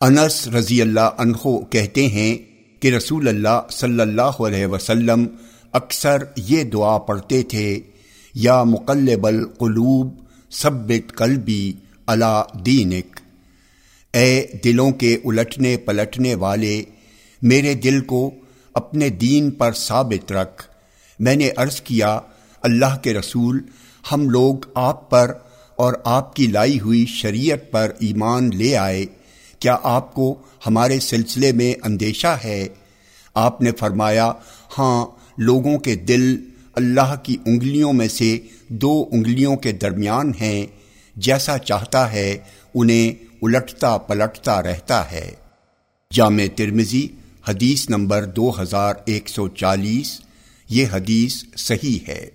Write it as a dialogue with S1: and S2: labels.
S1: انس رضی اللہ عنہ کہتے ہیں کہ رسول اللہ صلی اللہ علیہ وسلم اکثر یہ دعا پڑھتے تھے، یا مقلب القلوب ثبت قلبی علا دینک۔ اے دلوں کے الٹنے پلٹنے والے، میرے دل کو اپنے دین پر ثابت رکھ۔ میں نے عرض کیا، اللہ کے رسول، ہم لوگ آپ پر اور آپ کی لائی ہوئی شریعت پر ایمان لے آئے۔ کیا آپ کو ہمارے سلسلے میں اندیشہ ہے؟ آپ نے فرمایا ہاں لوگوں کے دل اللہ کی انگلیوں میں سے دو انگلیوں کے درمیان ہیں۔ جیسا چاہتا ہے، انہیں الٹتا پلٹتا رہتا ہے۔ جامع ترمزی حدیث نمبر دو ہزار ایک سو چالیس، یہ حدیث صحیح ہے۔